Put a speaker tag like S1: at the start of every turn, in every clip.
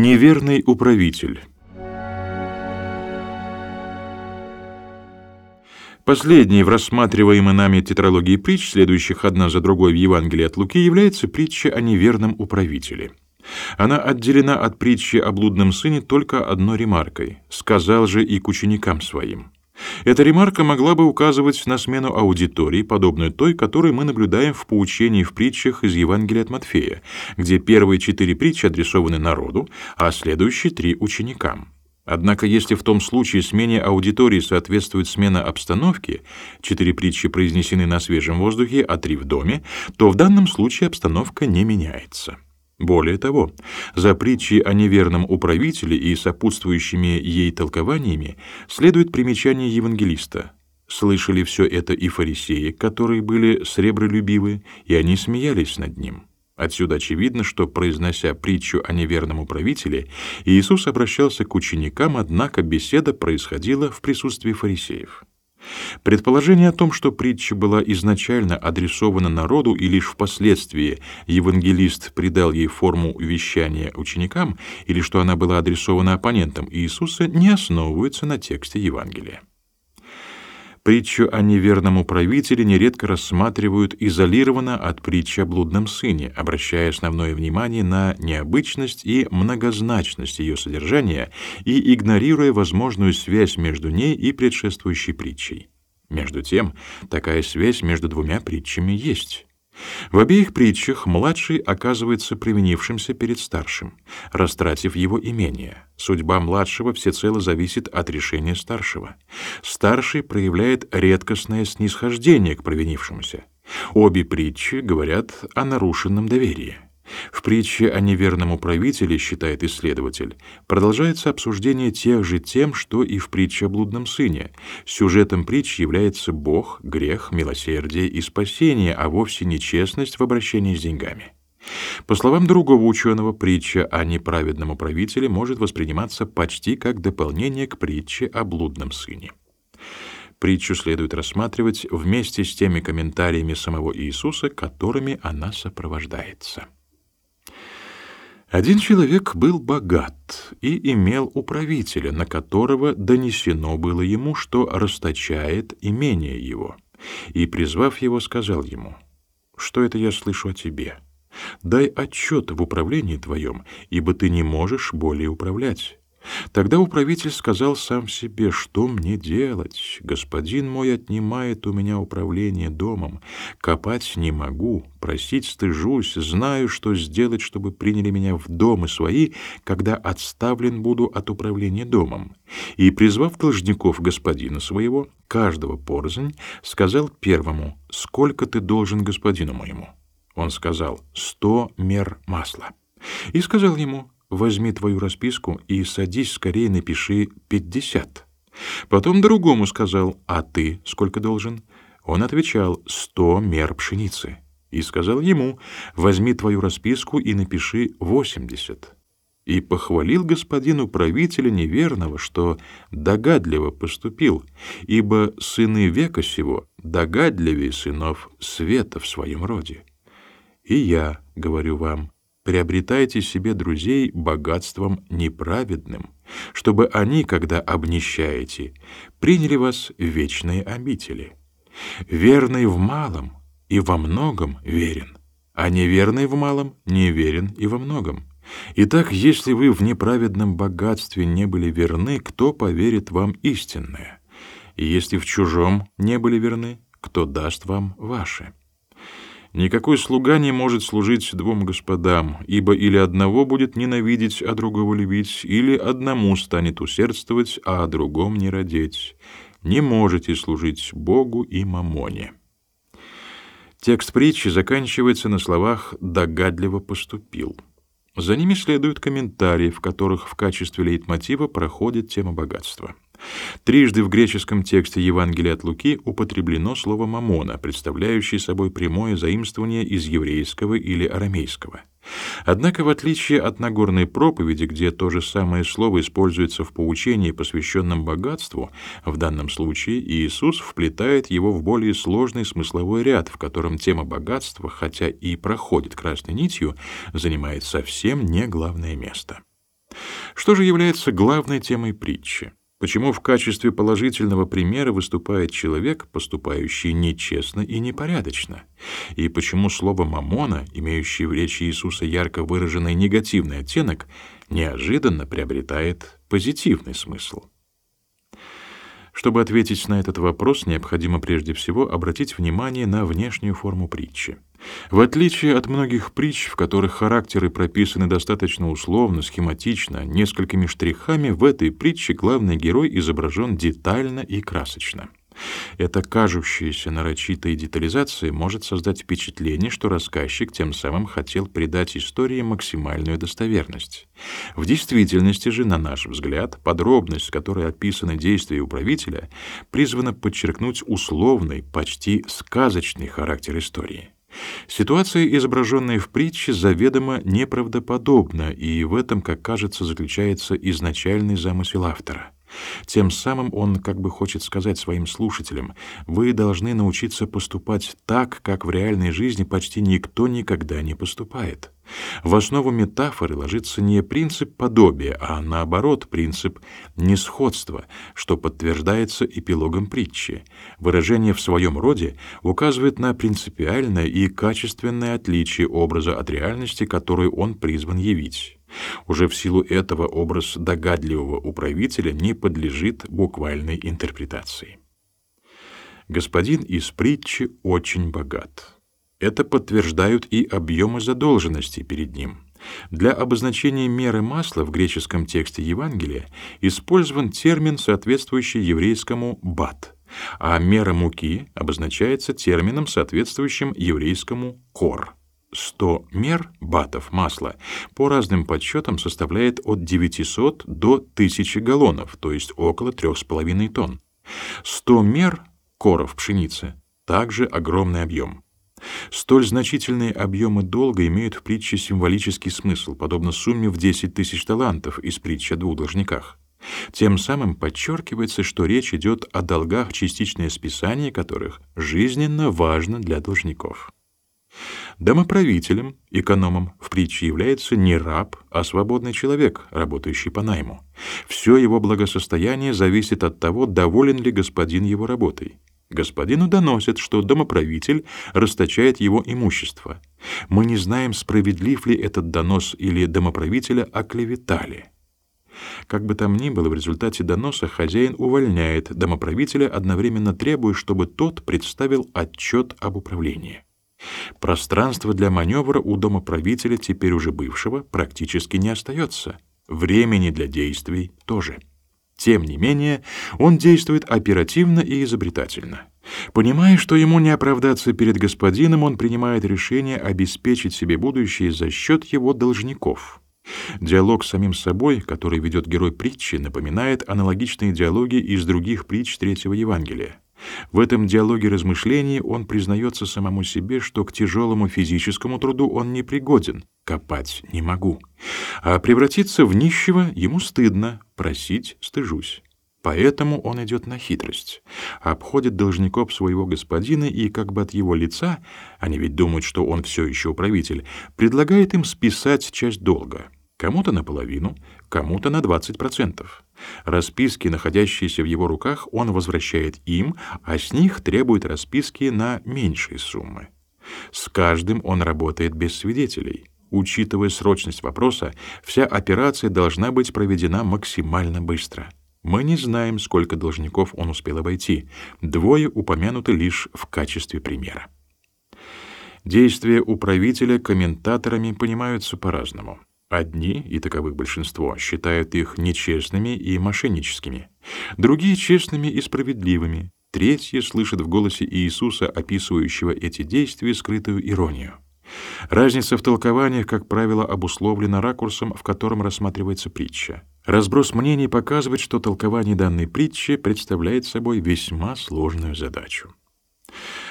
S1: Неверный управитель. Последней в рассматриваемой нами тетралогии притч, следующих одна за другой в Евангелии от Луки, является притча о неверном управителе. Она отделена от притчи о блудном сыне только одной ремаркой «сказал же и к ученикам своим». Эта ремарка могла бы указывать на смену аудитории, подобную той, которую мы наблюдаем в поучении в притчах из Евангелия от Матфея, где первые четыре притчи адресованы народу, а следующие три — ученикам. Однако, если в том случае смене аудитории соответствует смена обстановки, четыре притчи произнесены на свежем воздухе, а три в доме, то в данном случае обстановка не меняется. Более того, за притчей о неверном управителе и сопутствующими ей толкованиями следует примечание евангелиста. Слышали все это и фарисеи, которые были сребролюбивы, и они смеялись над ним. Отсюда очевидно, что, произнося притчу о неверном управителе, Иисус обращался к ученикам, однако беседа происходила в присутствии фарисеев. Предположение о том, что притча была изначально адресована народу и лишь впоследствии евангелист придал ей форму вещания ученикам, или что она была адресована оппонентам Иисуса, не основывается на тексте Евангелия. Притчу о неверном управителе нередко рассматривают изолированно от притчи о блудном сыне, обращая основное внимание на необычность и многозначность ее содержания и игнорируя возможную связь между ней и предшествующей притчей. Между тем, такая связь между двумя притчами есть. В обеих притчах младший оказывается привинившимся перед старшим, растратив его имение. Судьба младшего всецело зависит от решения старшего. Старший проявляет редкостное снисхождение к провинившемуся. Обе притчи говорят о нарушенном доверии. В притче о неверном управителе, считает исследователь, продолжается обсуждение тех же тем, что и в притче о блудном сыне. Сюжетом притчи является Бог, грех, милосердие и спасение, а вовсе не честность в обращении с деньгами. По словам другого ученого, притча о неправедном управителе может восприниматься почти как дополнение к притче о блудном сыне. Притчу следует рассматривать вместе с теми комментариями самого Иисуса, которыми она сопровождается. Один человек был богат и имел управителя, на которого донесено было ему, что расточает имение его. И, призвав его, сказал ему, «Что это я слышу о тебе? Дай отчет в управлении твоем, ибо ты не можешь более управлять». Тогда управитель сказал сам себе, что мне делать? Господин мой отнимает у меня управление домом. Копать не могу, просить стыжусь, знаю, что сделать, чтобы приняли меня в домы свои, когда отставлен буду от управления домом. И, призвав должников господина своего, каждого порознь, сказал первому, сколько ты должен господину моему? Он сказал, сто мер масла. И сказал ему, возьми твою расписку и садись скорее напиши пятьдесят. Потом другому сказал, а ты сколько должен? Он отвечал, сто мер пшеницы. И сказал ему, возьми твою расписку и напиши восемьдесят. И похвалил господину правителя неверного, что догадливо поступил, ибо сыны века сего догадливее сынов света в своем роде. И я говорю вам, приобретайте себе друзей богатством неправедным, чтобы они, когда обнищаете, приняли вас в вечные обители. Верный в малом и во многом верен, а неверный в малом неверен и во многом. Итак, если вы в неправедном богатстве не были верны, кто поверит вам истинное? И если в чужом не были верны, кто даст вам ваше? Никакой слуга не может служить двум господам, ибо или одного будет ненавидеть, а другого любить, или одному станет усердствовать, а о другом не родить. Не можете служить Богу и мамоне. Текст притчи заканчивается на словах «догадливо поступил». За ними следуют комментарии, в которых в качестве лейтмотива проходит тема богатства. Трижды в греческом тексте Евангелия от Луки употреблено слово «мамона», представляющее собой прямое заимствование из еврейского или арамейского. Однако, в отличие от Нагорной проповеди, где то же самое слово используется в поучении, посвященном богатству, в данном случае Иисус вплетает его в более сложный смысловой ряд, в котором тема богатства, хотя и проходит красной нитью, занимает совсем не главное место. Что же является главной темой притчи? Почему в качестве положительного примера выступает человек, поступающий нечестно и непорядочно? И почему слово «мамона», имеющее в речи Иисуса ярко выраженный негативный оттенок, неожиданно приобретает позитивный смысл? Чтобы ответить на этот вопрос, необходимо прежде всего обратить внимание на внешнюю форму притчи. В отличие от многих притч, в которых характеры прописаны достаточно условно, схематично, несколькими штрихами, в этой притче главный герой изображен детально и красочно. Эта кажущаяся нарочитой детализация может создать впечатление, что рассказчик тем самым хотел придать истории максимальную достоверность. В действительности же, на наш взгляд, подробность, с которой описаны действия управителя, призвана подчеркнуть условный, почти сказочный характер истории. Ситуация, изображенная в притче, заведомо неправдоподобна, и в этом, как кажется, заключается изначальный замысел автора — тем самым он как бы хочет сказать своим слушателям, вы должны научиться поступать так, как в реальной жизни почти никто никогда не поступает. В основу метафоры ложится не принцип подобия, а наоборот принцип несходства, что подтверждается эпилогом притчи. Выражение в своем роде указывает на принципиальное и качественное отличие образа от реальности, которую он призван явить. Уже в силу этого образ догадливого управителя не подлежит буквальной интерпретации. Господин из притчи очень богат. Это подтверждают и объемы задолженности перед ним. Для обозначения меры масла в греческом тексте Евангелия использован термин, соответствующий еврейскому «бат», а мера муки обозначается термином, соответствующим еврейскому «кор». 100 мер батов масла по разным подсчетам составляет от 900 до 1000 галлонов, то есть около 3,5 тонн. 100 мер коров пшеницы также огромный объем. Столь значительные объемы долга имеют в притче символический смысл, подобно сумме в 10 тысяч талантов из притчи о двух должниках. Тем самым подчеркивается, что речь идет о долгах, частичное списание которых жизненно важно для должников. Домоправителем, экономом в притче является не раб, а свободный человек, работающий по найму. Все его благосостояние зависит от того, доволен ли господин его работой. Господину доносят, что домоправитель расточает его имущество. Мы не знаем, справедлив ли этот донос или домоправителя оклеветали. Как бы там ни было, в результате доноса хозяин увольняет домоправителя, одновременно требуя, чтобы тот представил отчет об управлении. Пространства для маневра у домоправителя, теперь уже бывшего, практически не остается. Времени для действий тоже. Тем не менее, он действует оперативно и изобретательно. Понимая, что ему не оправдаться перед господином, он принимает решение обеспечить себе будущее за счет его должников. Диалог с самим собой, который ведет герой притчи, напоминает аналогичные диалоги из других притч Третьего Евангелия. В этом диалоге размышлений он признается самому себе, что к тяжелому физическому труду он не пригоден, копать не могу. А превратиться в нищего ему стыдно, просить стыжусь. Поэтому он идет на хитрость, обходит должников своего господина и как бы от его лица, они ведь думают, что он все еще управитель, предлагает им списать часть долга. Кому-то наполовину, кому-то на 20%. Расписки, находящиеся в его руках, он возвращает им, а с них требует расписки на меньшие суммы. С каждым он работает без свидетелей. Учитывая срочность вопроса, вся операция должна быть проведена максимально быстро. Мы не знаем, сколько должников он успел обойти. Двое упомянуты лишь в качестве примера. Действия управителя комментаторами понимаются по-разному. Одни, и таковых большинство, считают их нечестными и мошенническими, другие — честными и справедливыми, третьи слышат в голосе Иисуса, описывающего эти действия, скрытую иронию. Разница в толкованиях, как правило, обусловлена ракурсом, в котором рассматривается притча. Разброс мнений показывает, что толкование данной притчи представляет собой весьма сложную задачу.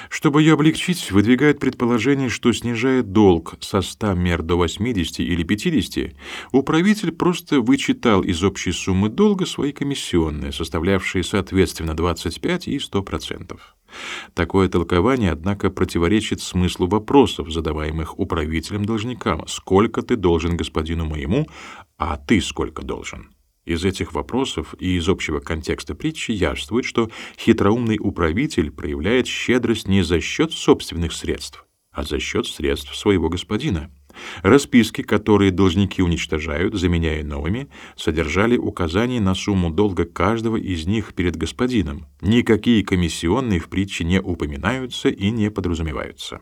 S1: Чтобы ее облегчить, выдвигают предположение, что снижая долг со 100 мер до 80 или 50, управитель просто вычитал из общей суммы долга свои комиссионные, составлявшие соответственно 25 и 100%. Такое толкование, однако, противоречит смыслу вопросов, задаваемых управителем должникам. «Сколько ты должен господину моему, а ты сколько должен?» Из этих вопросов и из общего контекста притчи явствует, что хитроумный управитель проявляет щедрость не за счет собственных средств, а за счет средств своего господина. Расписки, которые должники уничтожают, заменяя новыми, содержали указания на сумму долга каждого из них перед господином. Никакие комиссионные в притче не упоминаются и не подразумеваются.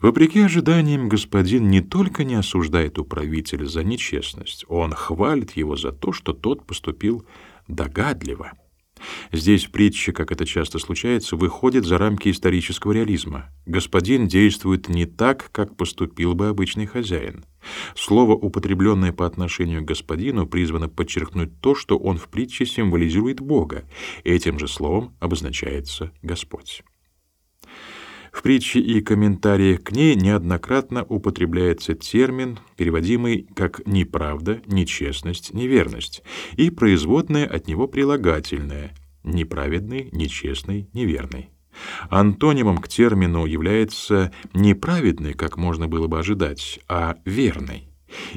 S1: Вопреки ожиданиям, господин не только не осуждает управителя за нечестность, он хвалит его за то, что тот поступил догадливо. Здесь притча, как это часто случается, выходит за рамки исторического реализма. Господин действует не так, как поступил бы обычный хозяин. Слово, употребленное по отношению к господину, призвано подчеркнуть то, что он в притче символизирует Бога. Этим же словом обозначается Господь. В притче и комментариях к ней неоднократно употребляется термин, переводимый как неправда, нечестность, неверность, и производное от него прилагательное неправедный, нечестный, неверный. Антонимом к термину является неправедный, как можно было бы ожидать, а верный.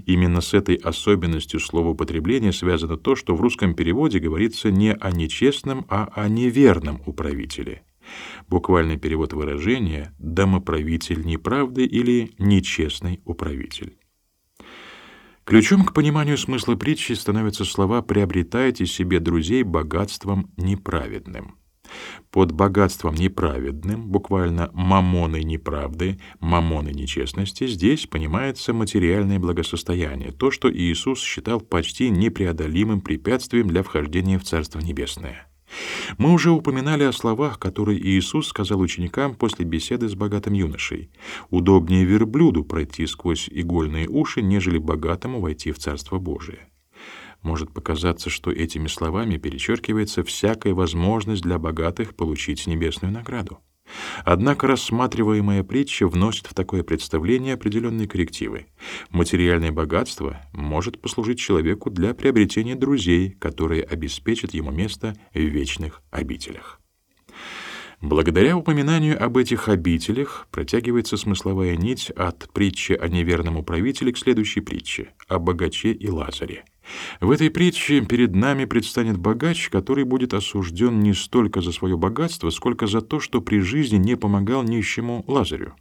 S1: Именно с этой особенностью словоупотребления связано то, что в русском переводе говорится не о нечестном, а о неверном управителе. Буквальный перевод выражения «домоправитель неправды» или «нечестный управитель». Ключом к пониманию смысла притчи становятся слова «приобретайте себе друзей богатством неправедным». Под богатством неправедным, буквально мамоной неправды, мамоной нечестности, здесь понимается материальное благосостояние, то, что Иисус считал почти непреодолимым препятствием для вхождения в Царство Небесное. Мы уже упоминали о словах, которые Иисус сказал ученикам после беседы с богатым юношей. «Удобнее верблюду пройти сквозь игольные уши, нежели богатому войти в Царство Божие». Может показаться, что этими словами перечеркивается всякая возможность для богатых получить небесную награду. Однако рассматриваемая притча вносит в такое представление определенные коррективы. Материальное богатство может послужить человеку для приобретения друзей, которые обеспечат ему место в вечных обителях. Благодаря упоминанию об этих обителях протягивается смысловая нить от притчи о неверном управителе к следующей притче о богаче и Лазаре. В этой притче перед нами предстанет богач, который будет осужден не столько за свое богатство, сколько за то, что при жизни не помогал нищему Лазарю.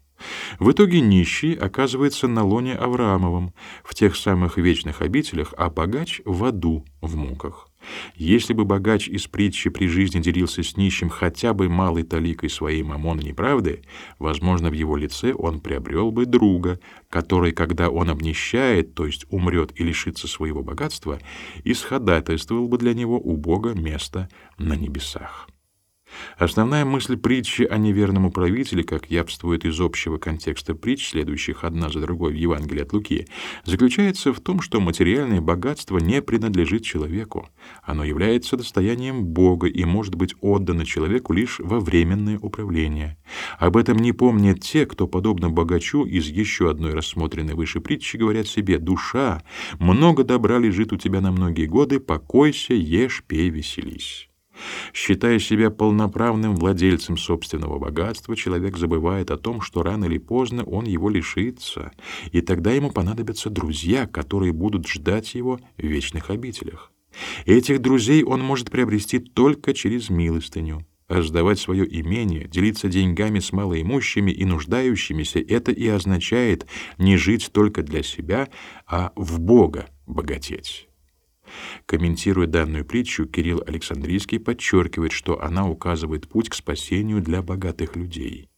S1: В итоге нищий оказывается на лоне Авраамовом, в тех самых вечных обителях, а богач — в аду, в муках. Если бы богач из притчи при жизни делился с нищим хотя бы малой таликой своей мамоны неправды, возможно, в его лице он приобрел бы друга, который, когда он обнищает, то есть умрет и лишится своего богатства, исходатайствовал бы для него у Бога место на небесах. Основная мысль притчи о неверном управителе, как явствует из общего контекста притч, следующих одна за другой в Евангелии от Луки, заключается в том, что материальное богатство не принадлежит человеку. Оно является достоянием Бога и может быть отдано человеку лишь во временное управление. Об этом не помнят те, кто, подобно богачу из еще одной рассмотренной выше притчи, говорят себе «Душа, много добра лежит у тебя на многие годы, покойся, ешь, пей, веселись». Считая себя полноправным владельцем собственного богатства, человек забывает о том, что рано или поздно он его лишится, и тогда ему понадобятся друзья, которые будут ждать его в вечных обителях. Этих друзей он может приобрести только через милостыню. Раздавать свое имение, делиться деньгами с малоимущими и нуждающимися — это и означает не жить только для себя, а в Бога богатеть. Комментируя данную притчу, Кирилл Александрийский подчеркивает, что она указывает путь к спасению для богатых людей.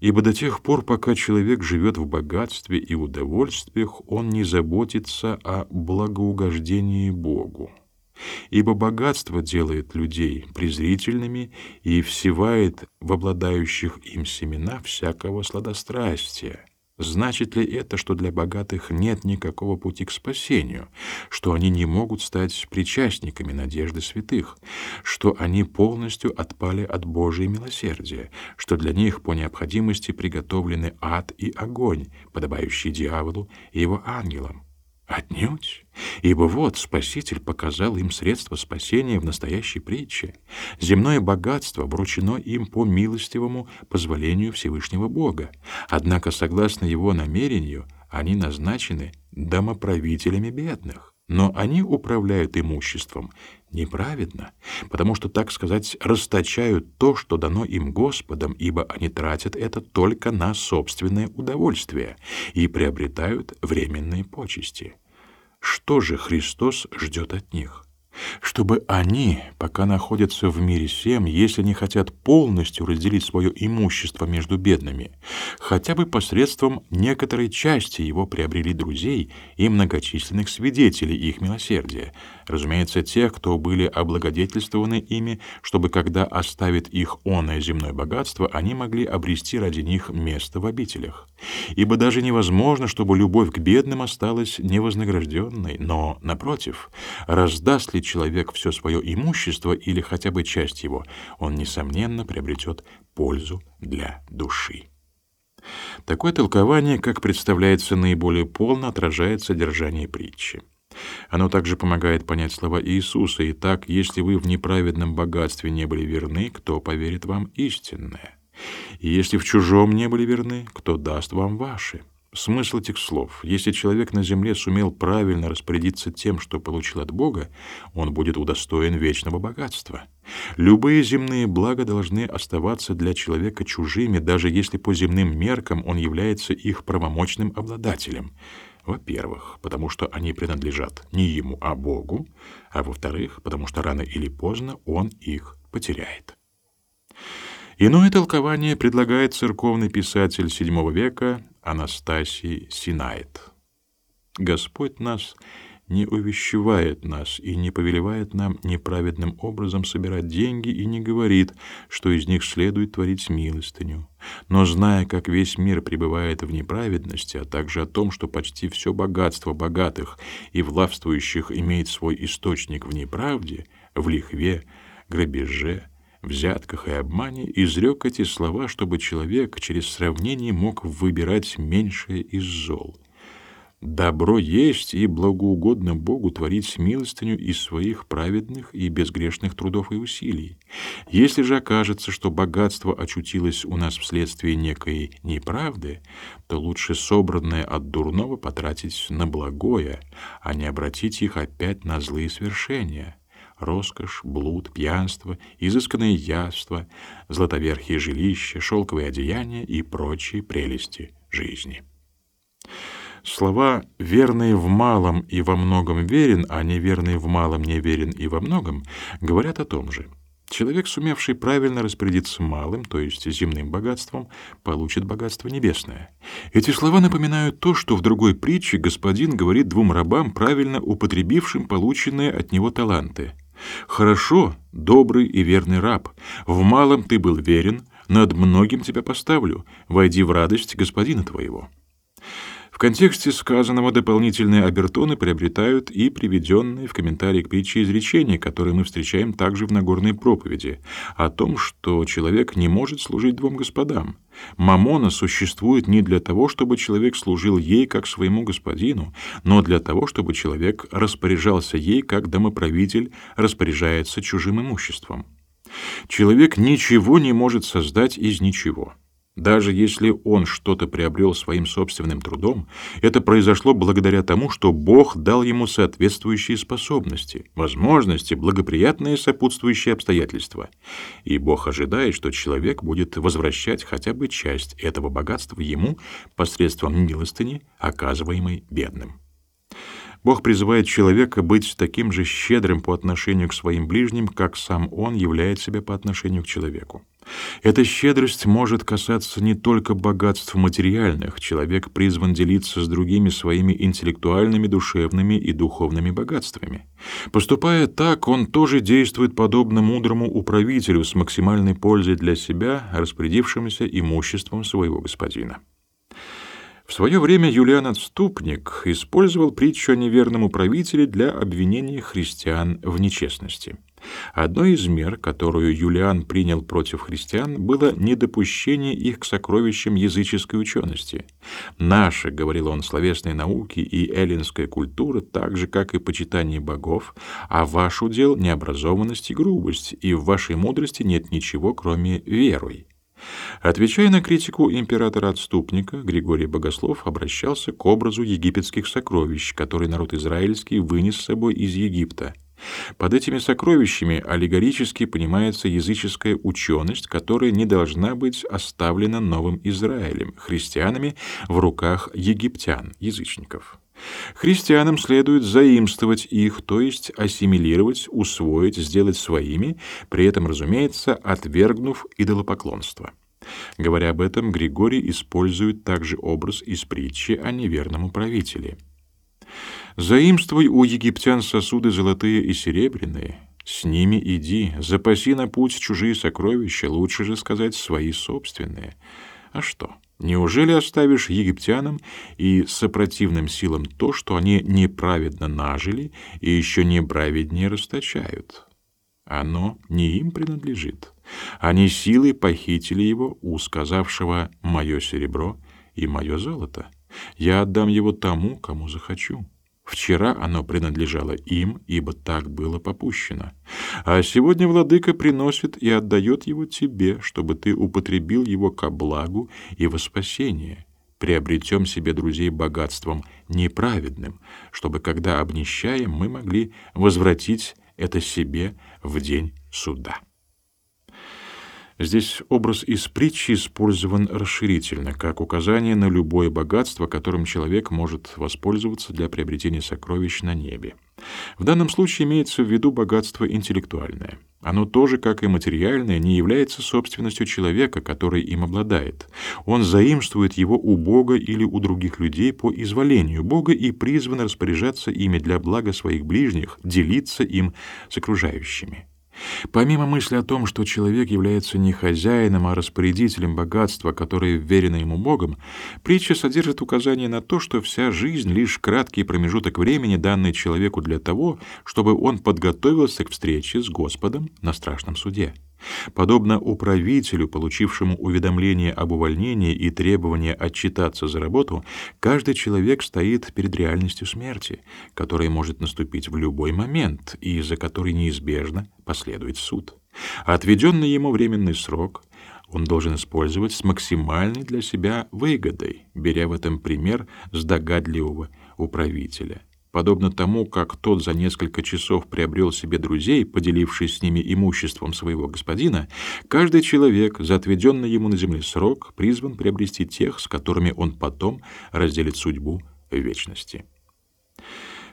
S1: Ибо до тех пор, пока человек живет в богатстве и удовольствиях, он не заботится о благоугождении Богу. Ибо богатство делает людей презрительными и всевает в обладающих им семена всякого сладострастия, Значит ли это, что для богатых нет никакого пути к спасению, что они не могут стать причастниками надежды святых, что они полностью отпали от Божьей милосердия, что для них по необходимости приготовлены ад и огонь, подобающие дьяволу и его ангелам? Отнюдь. Ибо вот Спаситель показал им средства спасения в настоящей притче. Земное богатство вручено им по милостивому позволению Всевышнего Бога. Однако, согласно его намерению, они назначены домоправителями бедных. Но они управляют имуществом неправедно, потому что, так сказать, расточают то, что дано им Господом, ибо они тратят это только на собственное удовольствие и приобретают временные почести. Что же Христос ждет от них? Чтобы они, пока находятся в мире сем, если не хотят полностью разделить свое имущество между бедными, хотя бы посредством некоторой части его приобрели друзей и многочисленных свидетелей их милосердия, разумеется, тех, кто были облагодетельствованы ими, чтобы, когда оставит их оное земное богатство, они могли обрести ради них место в обителях. Ибо даже невозможно, чтобы любовь к бедным осталась невознагражденной, но, напротив, раздаст ли человек все свое имущество или хотя бы часть его, он, несомненно, приобретет пользу для души. Такое толкование, как представляется наиболее полно, отражает содержание притчи. Оно также помогает понять слова Иисуса. «Итак, если вы в неправедном богатстве не были верны, кто поверит вам истинное? И если в чужом не были верны, кто даст вам ваше?» Смысл этих слов. Если человек на земле сумел правильно распорядиться тем, что получил от Бога, он будет удостоен вечного богатства. Любые земные блага должны оставаться для человека чужими, даже если по земным меркам он является их правомочным обладателем. Во-первых, потому что они принадлежат не ему, а Богу, а во-вторых, потому что рано или поздно он их потеряет. Иное толкование предлагает церковный писатель VII века Анастасий Синает. Господь нас не увещевает нас и не повелевает нам неправедным образом собирать деньги и не говорит, что из них следует творить милостыню. Но зная, как весь мир пребывает в неправедности, а также о том, что почти все богатство богатых и властвующих имеет свой источник в неправде, в лихве, грабеже, взятках и обмане, изрек эти слова, чтобы человек через сравнение мог выбирать меньшее из зол. Добро есть и благоугодно Богу творить милостыню из своих праведных и безгрешных трудов и усилий. Если же окажется, что богатство очутилось у нас вследствие некой неправды, то лучше собранное от дурного потратить на благое, а не обратить их опять на злые свершения роскошь, блуд, пьянство, изысканное яство, златоверхие жилища, шелковые одеяния и прочие прелести жизни. Слова «верный в малом и во многом верен», а «неверный в малом не верен и во многом» говорят о том же. Человек, сумевший правильно распорядиться малым, то есть земным богатством, получит богатство небесное. Эти слова напоминают то, что в другой притче господин говорит двум рабам, правильно употребившим полученные от него таланты. «Хорошо, добрый и верный раб, в малом ты был верен, над многим тебя поставлю, войди в радость господина твоего». В контексте сказанного дополнительные обертоны приобретают и приведенные в комментарии к притче изречения, которые мы встречаем также в Нагорной проповеди, о том, что человек не может служить двум господам. Мамона существует не для того, чтобы человек служил ей как своему господину, но для того, чтобы человек распоряжался ей как домоправитель распоряжается чужим имуществом. Человек ничего не может создать из ничего. Даже если он что-то приобрел своим собственным трудом, это произошло благодаря тому, что Бог дал ему соответствующие способности, возможности, благоприятные сопутствующие обстоятельства. И Бог ожидает, что человек будет возвращать хотя бы часть этого богатства ему посредством милостыни, оказываемой бедным. Бог призывает человека быть таким же щедрым по отношению к своим ближним, как сам он являет себя по отношению к человеку. Эта щедрость может касаться не только богатств материальных. Человек призван делиться с другими своими интеллектуальными, душевными и духовными богатствами. Поступая так, он тоже действует подобно мудрому управителю с максимальной пользой для себя, распорядившемуся имуществом своего господина. В свое время Юлиан Отступник использовал притчу о неверном управителе для обвинения христиан в нечестности. Одной из мер, которую Юлиан принял против христиан, было недопущение их к сокровищам языческой учености. «Наши, — говорил он, — словесные науки и эллинская культура, так же, как и почитание богов, а ваш удел — необразованность и грубость, и в вашей мудрости нет ничего, кроме веры». Отвечая на критику императора-отступника, Григорий Богослов обращался к образу египетских сокровищ, которые народ израильский вынес с собой из Египта — под этими сокровищами аллегорически понимается языческая ученость, которая не должна быть оставлена новым Израилем, христианами в руках египтян, язычников. Христианам следует заимствовать их, то есть ассимилировать, усвоить, сделать своими, при этом, разумеется, отвергнув идолопоклонство. Говоря об этом, Григорий использует также образ из притчи о неверном правителе — Заимствуй у египтян сосуды золотые и серебряные, с ними иди, запаси на путь чужие сокровища, лучше же сказать свои собственные. А что? Неужели оставишь египтянам и сопротивным силам то, что они неправедно нажили и еще неправеднее расточают? Оно не им принадлежит. Они силой похитили его у сказавшего «моё серебро и мое золото». Я отдам его тому, кому захочу. Вчера оно принадлежало им, ибо так было попущено. А сегодня владыка приносит и отдает его тебе, чтобы ты употребил его ко благу и во спасение. Приобретем себе друзей богатством неправедным, чтобы, когда обнищаем, мы могли возвратить это себе в день суда. Здесь образ из притчи использован расширительно, как указание на любое богатство, которым человек может воспользоваться для приобретения сокровищ на небе. В данном случае имеется в виду богатство интеллектуальное. Оно тоже, как и материальное, не является собственностью человека, который им обладает. Он заимствует его у Бога или у других людей по изволению Бога и призван распоряжаться ими для блага своих ближних, делиться им с окружающими. Помимо мысли о том, что человек является не хозяином, а распорядителем богатства, которое вверено ему Богом, притча содержит указание на то, что вся жизнь — лишь краткий промежуток времени, данный человеку для того, чтобы он подготовился к встрече с Господом на страшном суде. Подобно управителю, получившему уведомление об увольнении и требование отчитаться за работу, каждый человек стоит перед реальностью смерти, которая может наступить в любой момент и за которой неизбежно последует суд. Отведенный ему временный срок он должен использовать с максимальной для себя выгодой, беря в этом пример с догадливого управителя — Подобно тому, как тот за несколько часов приобрел себе друзей, поделившись с ними имуществом своего господина, каждый человек за отведенный ему на земле срок призван приобрести тех, с которыми он потом разделит судьбу в вечности.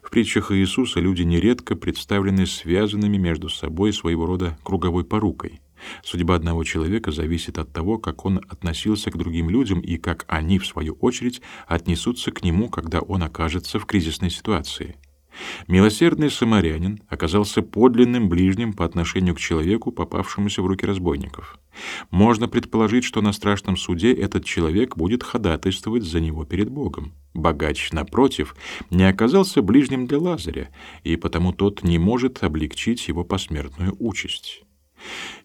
S1: В притчах Иисуса люди нередко представлены связанными между собой своего рода круговой порукой. Судьба одного человека зависит от того, как он относился к другим людям и как они, в свою очередь, отнесутся к нему, когда он окажется в кризисной ситуации. Милосердный самарянин оказался подлинным ближним по отношению к человеку, попавшемуся в руки разбойников. Можно предположить, что на страшном суде этот человек будет ходатайствовать за него перед Богом. Богач, напротив, не оказался ближним для Лазаря, и потому тот не может облегчить его посмертную участь.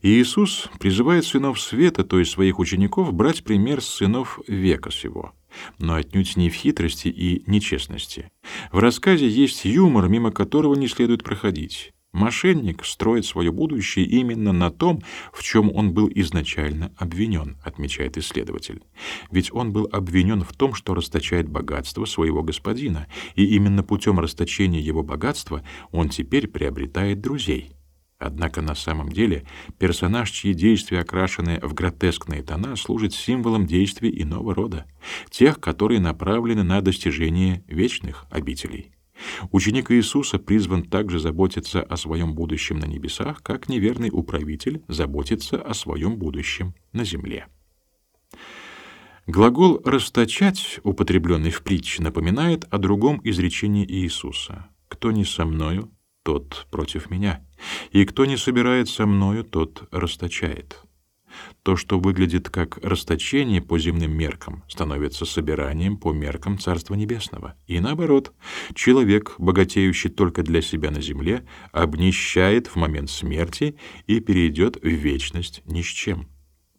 S1: Иисус призывает сынов света, то есть своих учеников, брать пример с сынов века сего, но отнюдь не в хитрости и нечестности. В рассказе есть юмор, мимо которого не следует проходить. Мошенник строит свое будущее именно на том, в чем он был изначально обвинен, отмечает исследователь. Ведь он был обвинен в том, что расточает богатство своего господина, и именно путем расточения его богатства он теперь приобретает друзей. Однако на самом деле персонаж, чьи действия окрашены в гротескные тона, служит символом действий иного рода, тех, которые направлены на достижение вечных обителей. Ученик Иисуса призван также заботиться о своем будущем на небесах, как неверный управитель заботится о своем будущем на земле. Глагол «расточать», употребленный в притче, напоминает о другом изречении Иисуса. «Кто не со мною, тот против меня, и кто не собирает со мною, тот расточает. то, что выглядит как расточение по земным меркам, становится собиранием по меркам Царства Небесного. И наоборот, человек, богатеющий только для себя на земле, обнищает в момент смерти и перейдет в вечность ни с чем.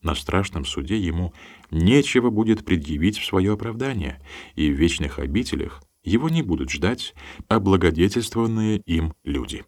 S1: На страшном суде ему нечего будет предъявить в свое оправдание, и в вечных обителях его не будут ждать облагодетельствованные им люди.